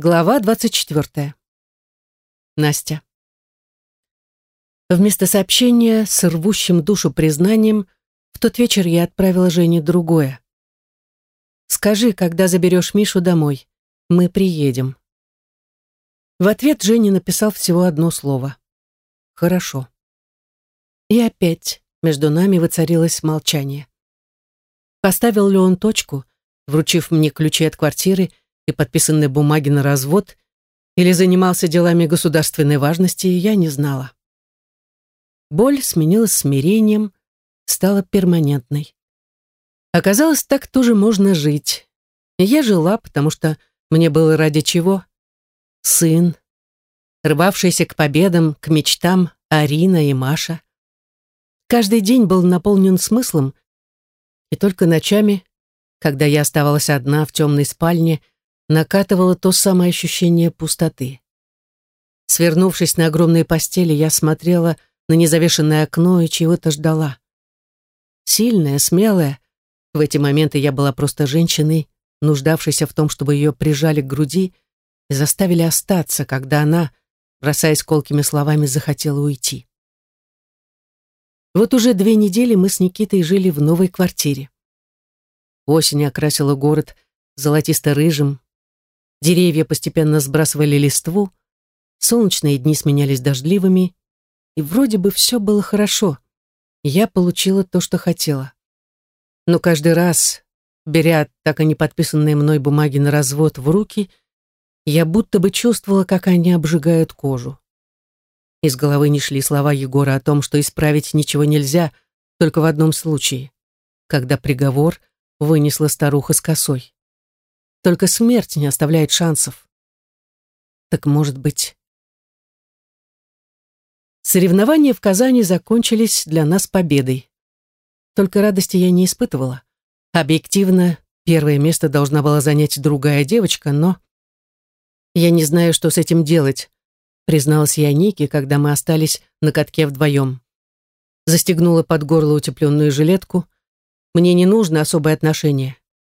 Глава 24. Настя. Вместо сообщения с рвущим душу признанием в тот вечер я отправила Жене другое. «Скажи, когда заберешь Мишу домой. Мы приедем». В ответ Женя написал всего одно слово. «Хорошо». И опять между нами воцарилось молчание. Поставил ли он точку, вручив мне ключи от квартиры, и подписанные бумаги на развод, или занимался делами государственной важности, я не знала. Боль сменилась смирением, стала перманентной. Оказалось, так тоже можно жить. Я жила, потому что мне было ради чего. Сын, рвавшийся к победам, к мечтам Арина и Маша. Каждый день был наполнен смыслом, и только ночами, когда я оставалась одна в темной спальне, накатывало то самое ощущение пустоты. Свернувшись на огромной постели, я смотрела на незавешенное окно и чего-то ждала. Сильная, смелая, в эти моменты я была просто женщиной, нуждавшейся в том, чтобы ее прижали к груди и заставили остаться, когда она, бросаясь колкими словами, захотела уйти. Вот уже две недели мы с Никитой жили в новой квартире. Осень окрасила город золотисто-рыжим, Деревья постепенно сбрасывали листву, солнечные дни сменялись дождливыми, и вроде бы все было хорошо. Я получила то, что хотела. Но каждый раз, беря так и не подписанные мной бумаги на развод в руки, я будто бы чувствовала, как они обжигают кожу. Из головы не шли слова Егора о том, что исправить ничего нельзя, только в одном случае, когда приговор вынесла старуха с косой. Только смерть не оставляет шансов. Так может быть... Соревнования в Казани закончились для нас победой. Только радости я не испытывала. Объективно, первое место должна была занять другая девочка, но... Я не знаю, что с этим делать, призналась я Нике, когда мы остались на катке вдвоем. Застегнула под горло утепленную жилетку. Мне не нужно особое отношение.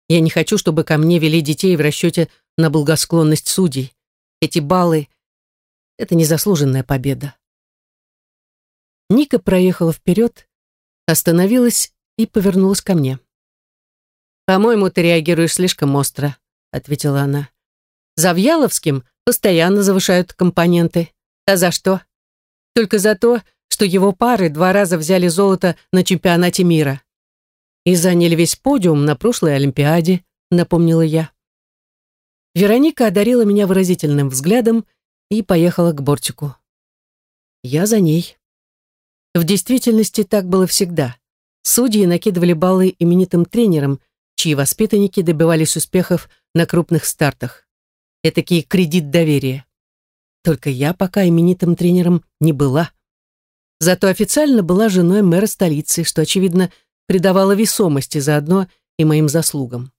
Я не хочу, чтобы ко мне вели детей в расчете на благосклонность судей. Эти баллы — это незаслуженная победа. Ника проехала вперед, остановилась и повернулась ко мне. «По-моему, ты реагируешь слишком остро», — ответила она. «Завьяловским постоянно завышают компоненты. А за что? Только за то, что его пары два раза взяли золото на чемпионате мира и заняли весь подиум на прошлой Олимпиаде», — напомнила я. Вероника одарила меня выразительным взглядом и поехала к бортику. Я за ней. В действительности так было всегда. Судьи накидывали баллы именитым тренерам, чьи воспитанники добивались успехов на крупных стартах. Этакий кредит доверия. Только я пока именитым тренером не была. Зато официально была женой мэра столицы, что, очевидно, придавала весомости заодно и моим заслугам.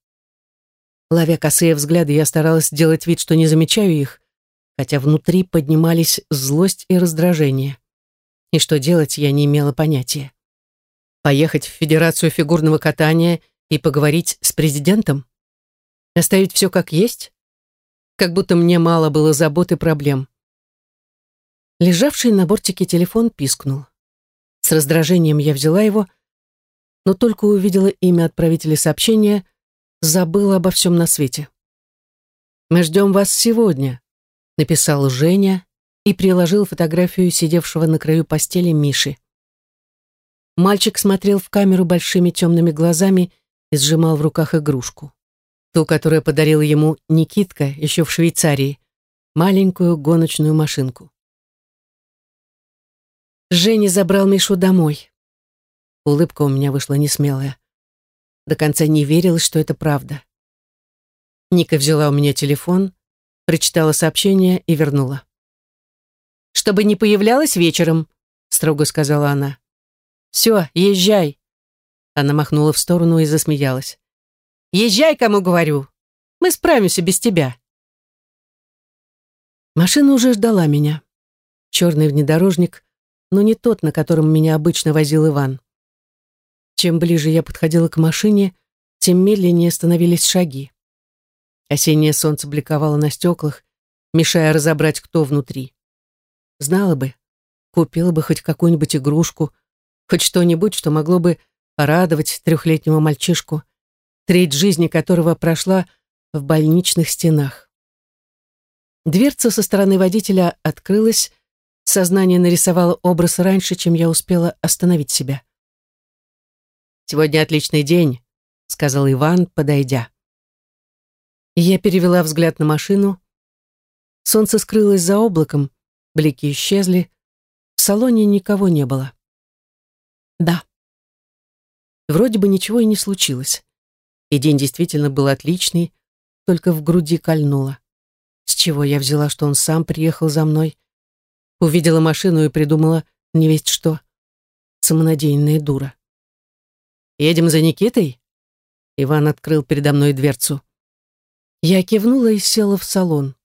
Ловя косые взгляды, я старалась делать вид, что не замечаю их, хотя внутри поднимались злость и раздражение. И что делать, я не имела понятия. Поехать в Федерацию фигурного катания и поговорить с президентом? Оставить все как есть? Как будто мне мало было забот и проблем. Лежавший на бортике телефон пискнул. С раздражением я взяла его — но только увидела имя отправителя сообщения, забыла обо всем на свете. «Мы ждем вас сегодня», — написал Женя и приложил фотографию сидевшего на краю постели Миши. Мальчик смотрел в камеру большими темными глазами и сжимал в руках игрушку. Ту, которую подарил ему Никитка еще в Швейцарии, маленькую гоночную машинку. Женя забрал Мишу домой. Улыбка у меня вышла несмелая. До конца не верилось, что это правда. Ника взяла у меня телефон, прочитала сообщение и вернула. «Чтобы не появлялась вечером», — строго сказала она. «Все, езжай». Она махнула в сторону и засмеялась. «Езжай, кому говорю. Мы справимся без тебя». Машина уже ждала меня. Черный внедорожник, но не тот, на котором меня обычно возил Иван. Чем ближе я подходила к машине, тем медленнее становились шаги. Осеннее солнце бликовало на стеклах, мешая разобрать, кто внутри. Знала бы, купила бы хоть какую-нибудь игрушку, хоть что-нибудь, что могло бы порадовать трехлетнего мальчишку, треть жизни которого прошла в больничных стенах. Дверца со стороны водителя открылась, сознание нарисовало образ раньше, чем я успела остановить себя. «Сегодня отличный день», — сказал Иван, подойдя. Я перевела взгляд на машину. Солнце скрылось за облаком, блики исчезли, в салоне никого не было. Да. Вроде бы ничего и не случилось. И день действительно был отличный, только в груди кольнуло. С чего я взяла, что он сам приехал за мной? Увидела машину и придумала не весть что. Самонадеянная дура. «Едем за Никитой?» Иван открыл передо мной дверцу. Я кивнула и села в салон.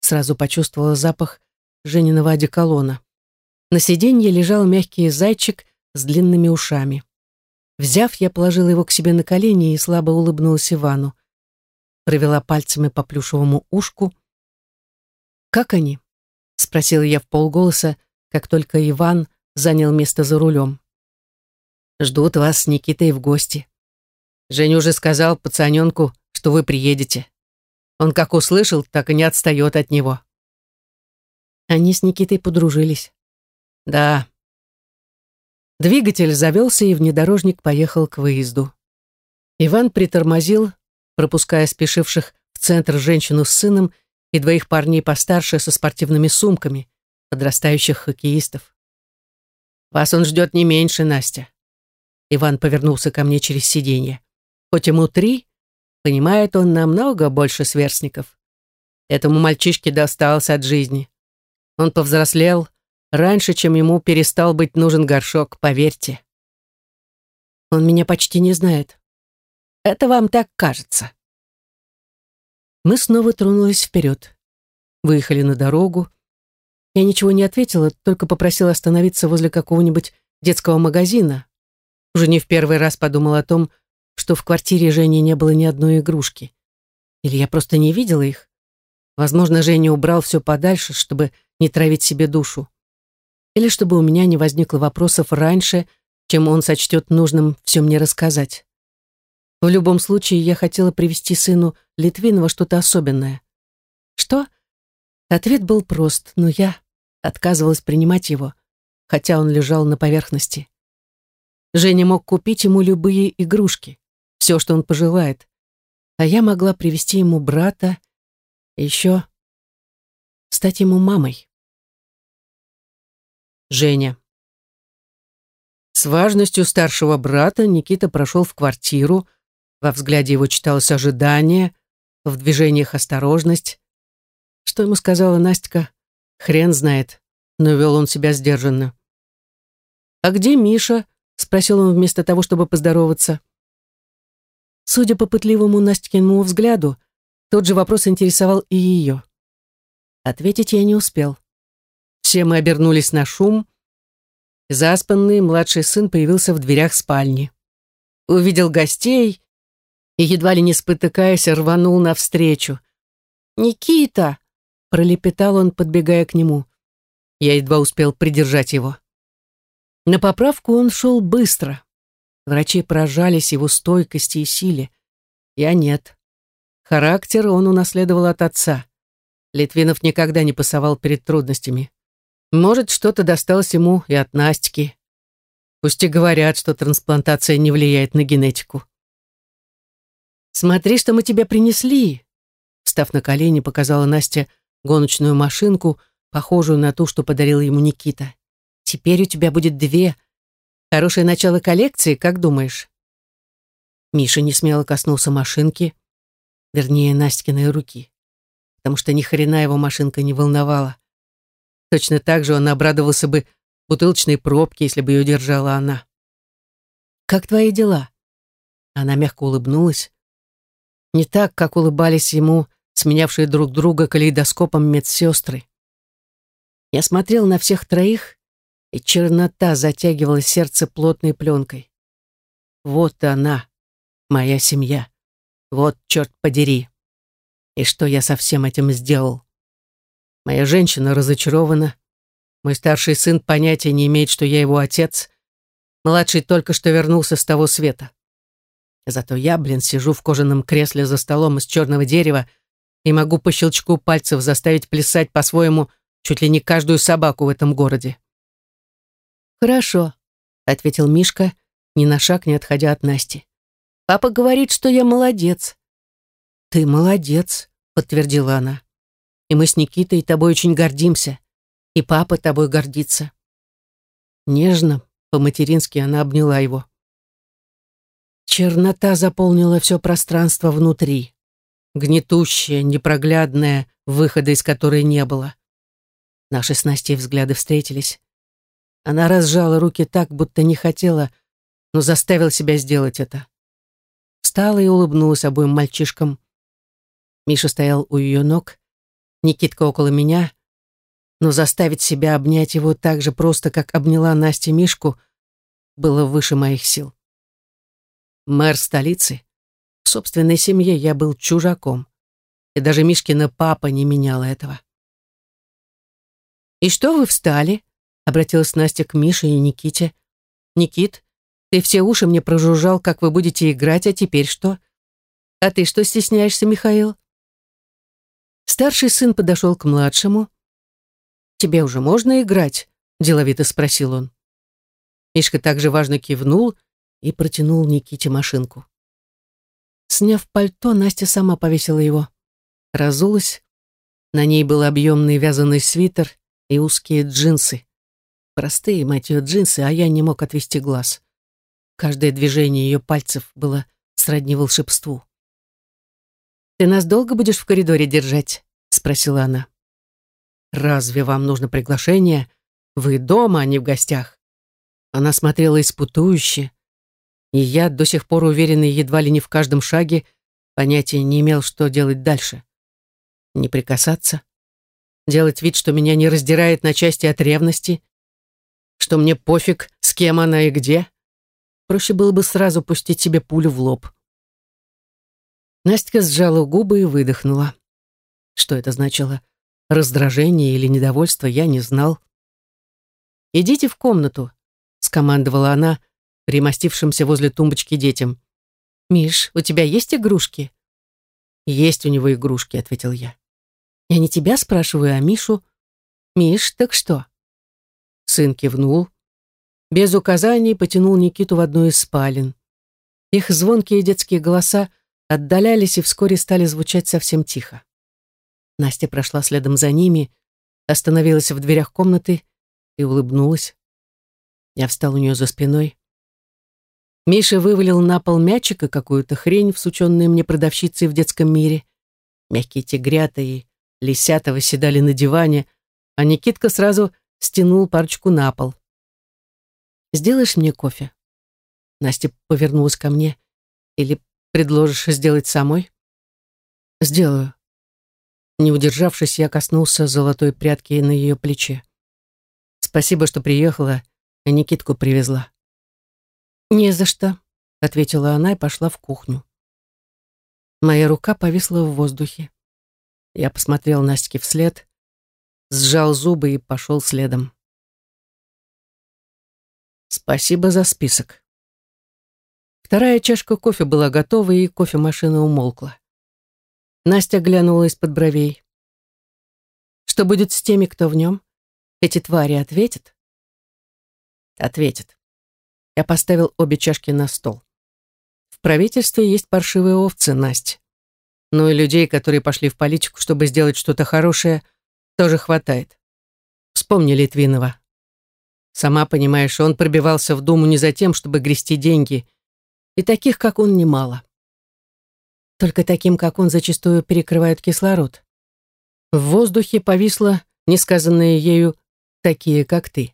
Сразу почувствовала запах Жениного одеколона. На сиденье лежал мягкий зайчик с длинными ушами. Взяв, я положила его к себе на колени и слабо улыбнулась Ивану. Провела пальцами по плюшевому ушку. «Как они?» — спросила я в полголоса, как только Иван занял место за рулем. «Ждут вас с Никитой в гости. Женя уже сказал пацаненку, что вы приедете. Он как услышал, так и не отстает от него». Они с Никитой подружились. «Да, Двигатель завелся, и внедорожник поехал к выезду. Иван притормозил, пропуская спешивших в центр женщину с сыном и двоих парней постарше со спортивными сумками, подрастающих хоккеистов. «Вас он ждет не меньше, Настя». Иван повернулся ко мне через сиденье. «Хоть ему три, понимает он намного больше сверстников. Этому мальчишке досталось от жизни. Он повзрослел, раньше, чем ему перестал быть нужен горшок, поверьте. Он меня почти не знает. Это вам так кажется. Мы снова тронулись вперед. Выехали на дорогу. Я ничего не ответила, только попросила остановиться возле какого-нибудь детского магазина. Уже не в первый раз подумала о том, что в квартире Жени не было ни одной игрушки. Или я просто не видела их. Возможно, Женя убрал все подальше, чтобы не травить себе душу или чтобы у меня не возникло вопросов раньше, чем он сочтет нужным все мне рассказать. В любом случае, я хотела привести сыну Литвинова что-то особенное. Что? Ответ был прост, но я отказывалась принимать его, хотя он лежал на поверхности. Женя мог купить ему любые игрушки, все, что он пожелает, а я могла привести ему брата, еще стать ему мамой. Женя. С важностью старшего брата Никита прошел в квартиру, во взгляде его читалось ожидание, в движениях осторожность. Что ему сказала Настя, хрен знает, но вел он себя сдержанно. «А где Миша?» — спросил он вместо того, чтобы поздороваться. Судя по пытливому Настькиному взгляду, тот же вопрос интересовал и ее. Ответить я не успел. Все мы обернулись на шум. Заспанный младший сын появился в дверях спальни. Увидел гостей и, едва ли не спотыкаясь, рванул навстречу. «Никита!» — пролепетал он, подбегая к нему. Я едва успел придержать его. На поправку он шел быстро. Врачи поражались его стойкости и силе. Я нет. Характер он унаследовал от отца. Литвинов никогда не пасовал перед трудностями. Может, что-то досталось ему и от Настики. Пусть и говорят, что трансплантация не влияет на генетику. «Смотри, что мы тебе принесли!» Встав на колени, показала Настя гоночную машинку, похожую на ту, что подарил ему Никита. «Теперь у тебя будет две. Хорошее начало коллекции, как думаешь?» Миша не смело коснулся машинки, вернее, Настькиной руки, потому что ни хрена его машинка не волновала. Точно так же он обрадовался бы бутылочной пробке, если бы ее держала она. «Как твои дела?» Она мягко улыбнулась. Не так, как улыбались ему сменявшие друг друга калейдоскопом медсестры. Я смотрел на всех троих, и чернота затягивала сердце плотной пленкой. Вот она, моя семья. Вот, черт подери. И что я со всем этим сделал? Моя женщина разочарована. Мой старший сын понятия не имеет, что я его отец. Младший только что вернулся с того света. Зато я, блин, сижу в кожаном кресле за столом из черного дерева и могу по щелчку пальцев заставить плясать по-своему чуть ли не каждую собаку в этом городе. «Хорошо», — ответил Мишка, ни на шаг не отходя от Насти. «Папа говорит, что я молодец». «Ты молодец», — подтвердила она. «И мы с Никитой тобой очень гордимся. И папа тобой гордится». Нежно, по-матерински она обняла его. Чернота заполнила все пространство внутри. Гнетущая, непроглядная, выхода из которой не было. Наши с Настей взгляды встретились. Она разжала руки так, будто не хотела, но заставила себя сделать это. Встала и улыбнулась обоим мальчишкам. Миша стоял у ее ног, Никитка около меня, но заставить себя обнять его так же просто, как обняла Настя Мишку, было выше моих сил. Мэр столицы. В собственной семье я был чужаком. И даже Мишкина папа не менял этого. «И что вы встали?» Обратилась Настя к Мише и Никите. «Никит, ты все уши мне прожужжал, как вы будете играть, а теперь что? А ты что стесняешься, Михаил?» Старший сын подошел к младшему. «Тебе уже можно играть?» – деловито спросил он. Мишка также важно кивнул и протянул Никите машинку. Сняв пальто, Настя сама повесила его. Разулась. На ней был объемный вязаный свитер и узкие джинсы. Простые, мать ее, джинсы, а я не мог отвести глаз. Каждое движение ее пальцев было сродни волшебству. «Ты нас долго будешь в коридоре держать?» — спросила она. «Разве вам нужно приглашение? Вы дома, а не в гостях». Она смотрела испутующе, и я, до сих пор уверенный едва ли не в каждом шаге, понятия не имел, что делать дальше. Не прикасаться, делать вид, что меня не раздирает на части от ревности, что мне пофиг, с кем она и где. Проще было бы сразу пустить себе пулю в лоб. Настя сжала губы и выдохнула. Что это значило? Раздражение или недовольство, я не знал. «Идите в комнату», — скомандовала она, примостившимся возле тумбочки детям. «Миш, у тебя есть игрушки?» «Есть у него игрушки», — ответил я. «Я не тебя спрашиваю, а Мишу». «Миш, так что?» Сын кивнул. Без указаний потянул Никиту в одну из спален. Их звонкие детские голоса отдалялись и вскоре стали звучать совсем тихо. Настя прошла следом за ними, остановилась в дверях комнаты и улыбнулась. Я встал у нее за спиной. Миша вывалил на пол мячик и какую-то хрень, всученную мне продавщицей в детском мире. Мягкие тигрята и лисята восседали на диване, а Никитка сразу стянул парочку на пол. «Сделаешь мне кофе?» Настя повернулась ко мне. «Или предложишь сделать самой?» «Сделаю». Не удержавшись, я коснулся золотой прядки на ее плече. «Спасибо, что приехала, а Никитку привезла». «Не за что», — ответила она и пошла в кухню. Моя рука повисла в воздухе. Я посмотрел Настике вслед, сжал зубы и пошел следом. Спасибо за список. Вторая чашка кофе была готова, и кофемашина умолкла. Настя глянула из-под бровей. Что будет с теми, кто в нем? Эти твари ответят? Ответят. Я поставил обе чашки на стол. В правительстве есть паршивые овцы, Настя. Но и людей, которые пошли в политику, чтобы сделать что-то хорошее, тоже хватает. Вспомни Литвинова. Сама понимаешь, он пробивался в Думу не за тем, чтобы грести деньги. И таких, как он, немало. Только таким, как он, зачастую перекрывают кислород. В воздухе повисло несказанное ею «такие, как ты».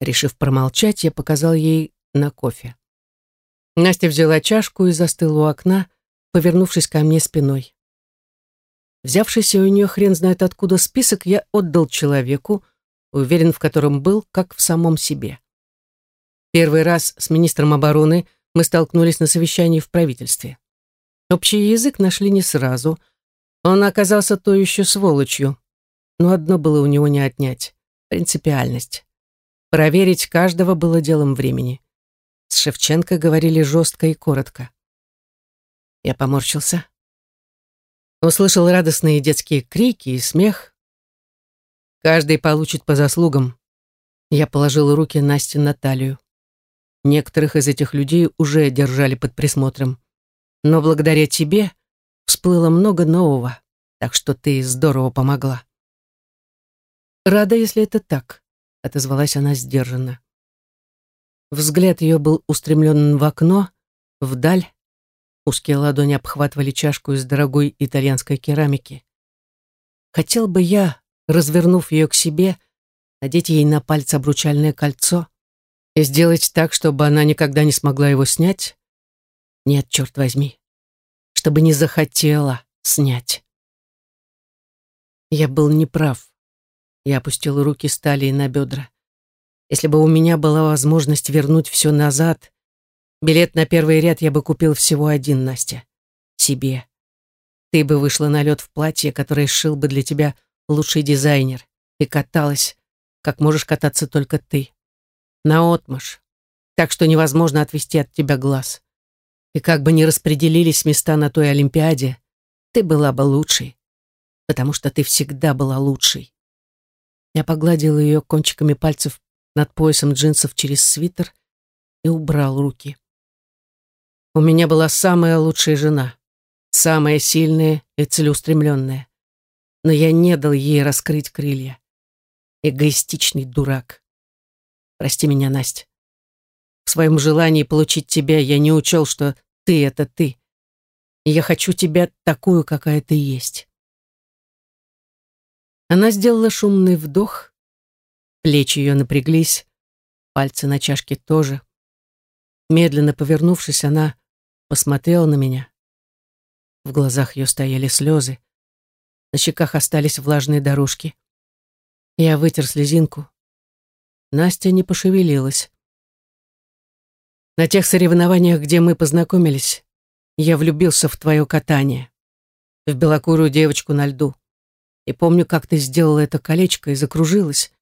Решив промолчать, я показал ей на кофе. Настя взяла чашку и застыла у окна, повернувшись ко мне спиной. Взявшийся у нее хрен знает откуда список, я отдал человеку, уверен в котором был, как в самом себе. Первый раз с министром обороны мы столкнулись на совещании в правительстве. Общий язык нашли не сразу. Он оказался то еще сволочью, но одно было у него не отнять — принципиальность. Проверить каждого было делом времени. С Шевченко говорили жестко и коротко. Я поморщился. Услышал радостные детские крики и смех. Каждый получит по заслугам. Я положил руки Насте на талию. Некоторых из этих людей уже держали под присмотром. Но благодаря тебе всплыло много нового, так что ты здорово помогла. Рада, если это так, отозвалась она сдержанно. Взгляд ее был устремлен в окно, вдаль. Узкие ладони обхватывали чашку из дорогой итальянской керамики. Хотел бы я, развернув ее к себе, надеть ей на пальцы обручальное кольцо и сделать так, чтобы она никогда не смогла его снять? Нет, черт возьми, чтобы не захотела снять. Я был неправ. Я опустил руки с на бедра. Если бы у меня была возможность вернуть все назад, билет на первый ряд я бы купил всего один, Настя. Себе. Ты бы вышла на лед в платье, которое сшил бы для тебя лучший дизайнер, и каталась, как можешь кататься только ты. Наотмашь. Так что невозможно отвести от тебя глаз. И как бы ни распределились места на той Олимпиаде, ты была бы лучшей. Потому что ты всегда была лучшей. Я погладил ее кончиками пальцев над поясом джинсов через свитер и убрал руки. У меня была самая лучшая жена, самая сильная и целеустремленная. Но я не дал ей раскрыть крылья. Эгоистичный дурак. Прости меня, Настя. В своем желании получить тебя я не учел, что ты — это ты. И я хочу тебя такую, какая ты есть. Она сделала шумный вдох, плечи ее напряглись, пальцы на чашке тоже. Медленно повернувшись, она посмотрела на меня. В глазах ее стояли слезы, на щеках остались влажные дорожки. Я вытер слезинку. Настя не пошевелилась. На тех соревнованиях, где мы познакомились, я влюбился в твое катание, в белокурую девочку на льду. И помню, как ты сделала это колечко и закружилась.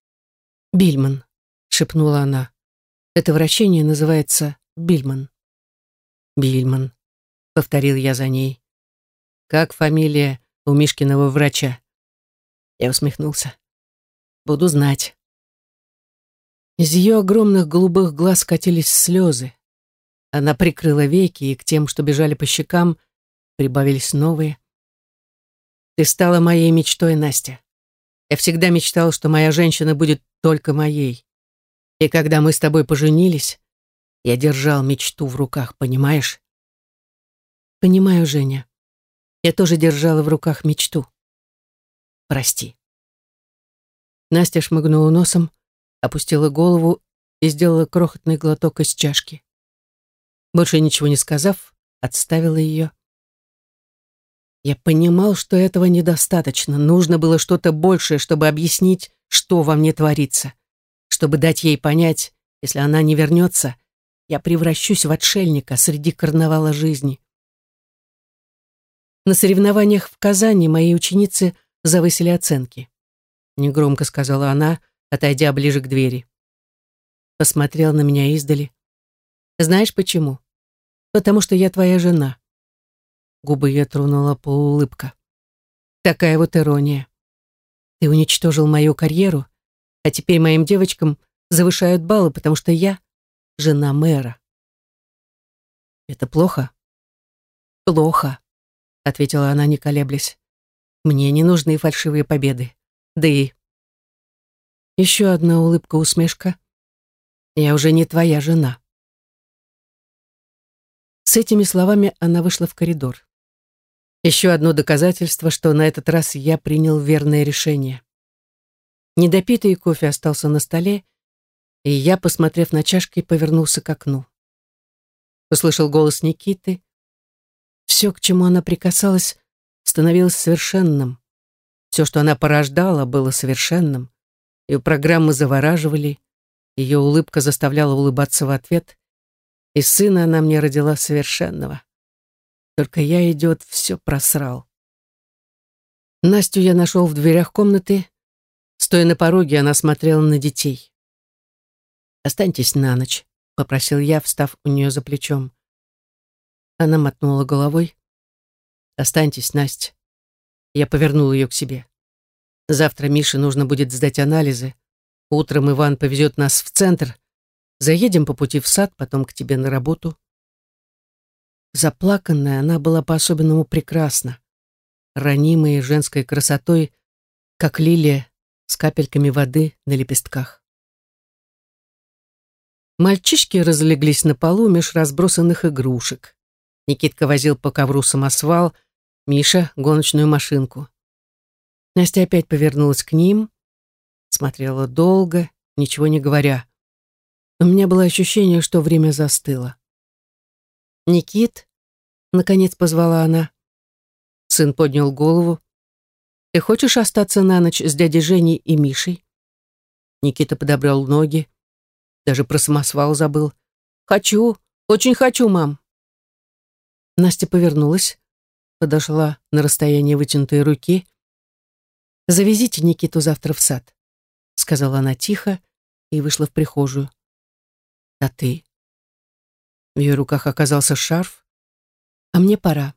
«Бильман», — шепнула она. «Это вращение называется Бильман». «Бильман», — повторил я за ней. «Как фамилия у Мишкиного врача?» Я усмехнулся. «Буду знать». Из ее огромных голубых глаз катились слезы. Она прикрыла веки, и к тем, что бежали по щекам, прибавились новые. Ты стала моей мечтой, Настя. Я всегда мечтал, что моя женщина будет только моей. И когда мы с тобой поженились, я держал мечту в руках, понимаешь? Понимаю, Женя. Я тоже держала в руках мечту. Прости. Настя шмыгнула носом, опустила голову и сделала крохотный глоток из чашки. Больше ничего не сказав, отставила ее я понимал, что этого недостаточно. Нужно было что-то большее, чтобы объяснить, что во мне творится. Чтобы дать ей понять, если она не вернется, я превращусь в отшельника среди карнавала жизни. На соревнованиях в Казани мои ученицы завысили оценки. Негромко сказала она, отойдя ближе к двери. Посмотрел на меня издали. Знаешь почему? Потому что я твоя жена. Губы ее тронула полуулыбка. Такая вот ирония. Ты уничтожил мою карьеру, а теперь моим девочкам завышают баллы, потому что я жена мэра. Это плохо? Плохо, ответила она, не колеблясь. Мне не нужны фальшивые победы. Да и... Еще одна улыбка-усмешка. Я уже не твоя жена. С этими словами она вышла в коридор. Еще одно доказательство, что на этот раз я принял верное решение. Недопитый кофе остался на столе, и я, посмотрев на чашки, повернулся к окну. Услышал голос Никиты. Все, к чему она прикасалась, становилось совершенным. Все, что она порождала, было совершенным. Ее программы завораживали, ее улыбка заставляла улыбаться в ответ, и сына она мне родила совершенного. Только я, идет, все просрал. Настю я нашел в дверях комнаты, Стоя на пороге, она смотрела на детей. «Останьтесь на ночь», — попросил я, встав у нее за плечом. Она мотнула головой. «Останьтесь, Настя». Я повернул ее к себе. «Завтра Мише нужно будет сдать анализы. Утром Иван повезет нас в центр. Заедем по пути в сад, потом к тебе на работу». Заплаканная, она была по-особенному прекрасна. Ранимая женской красотой, как лилия с капельками воды на лепестках. Мальчишки разлеглись на полу меж разбросанных игрушек. Никитка возил по ковру самосвал, Миша — гоночную машинку. Настя опять повернулась к ним, смотрела долго, ничего не говоря. У меня было ощущение, что время застыло. «Никит?» — наконец позвала она. Сын поднял голову. «Ты хочешь остаться на ночь с дядей Женей и Мишей?» Никита подобрал ноги. Даже про самосвал забыл. «Хочу, очень хочу, мам». Настя повернулась, подошла на расстояние вытянутой руки. «Завезите Никиту завтра в сад», — сказала она тихо и вышла в прихожую. «А ты?» В ее руках оказался шарф. «А мне пора».